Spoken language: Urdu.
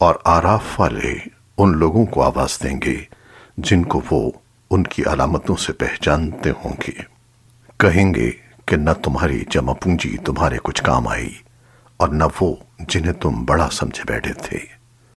اور آراف والے ان لوگوں کو آواز دیں گے جن کو وہ ان کی علامتوں سے پہچانتے ہوں گے۔ کہیں گے کہ نہ تمہاری جمع پونجی تمہارے کچھ کام آئی اور نہ وہ جنہیں تم بڑا سمجھے بیٹھے تھے۔